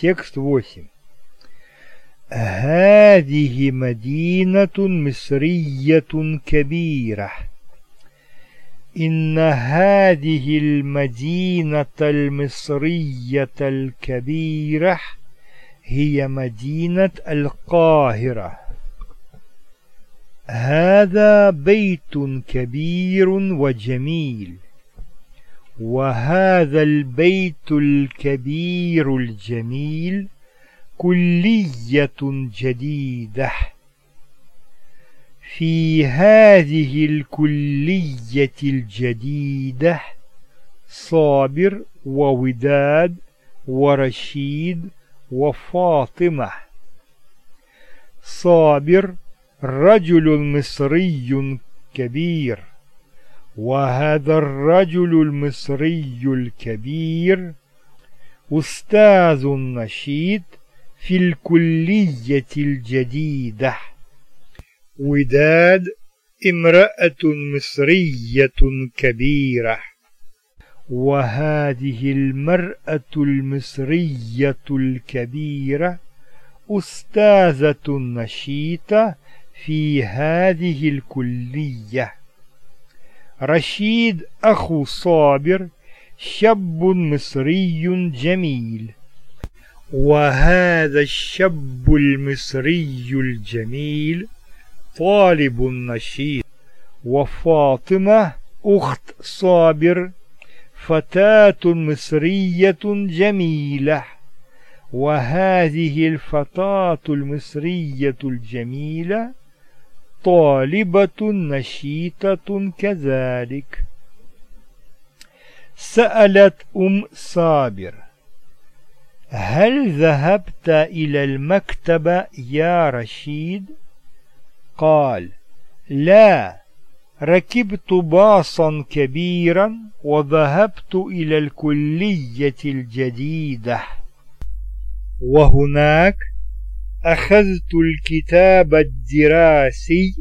Текст 8. هذه مدينة مصرية كبيرة إن هذه المدينة المصرية الكبيرة هي مدينة القاهرة هذا بيت كبير وجميل وهذا البيت الكبير الجميل كلية جديدة. في هذه الكلية الجديدة صابر ووداد ورشيد وفاطمة. صابر رجل مصري كبير. وهذا الرجل المصري الكبير أستاذ نشيط في الكلية الجديدة. وداد امرأة مصرية كبيرة. وهذه المرأة المصرية الكبيرة أستاذة نشيطة في هذه الكلية. رشيد أخو صابر شاب مصري جميل. وهذا الشاب المصري الجميل طالب نشيط. وفاطمة أخت صابر فتاة مصرية جميلة. وهذه الفتاة المصرية الجميلة طالبة نشيطة كذلك سألت أم صابر هل ذهبت إلى المكتبة يا رشيد؟ قال لا ركبت باصا كبيرا وذهبت إلى الكلية الجديدة وهناك أخذت الكتاب الدراسي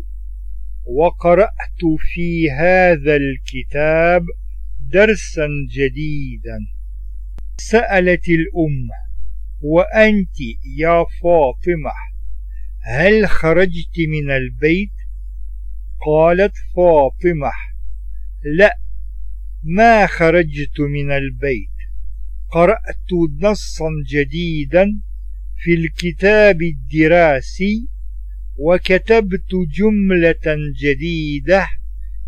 وقرأت في هذا الكتاب درسا جديدا. سألت الأم وأنت يا فاطمة هل خرجت من البيت؟ قالت فاطمة لا ما خرجت من البيت. قرأت نصا جديدا في الكتاب الدراسي وكتبت جملة جديدة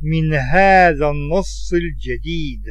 من هذا النص الجديد.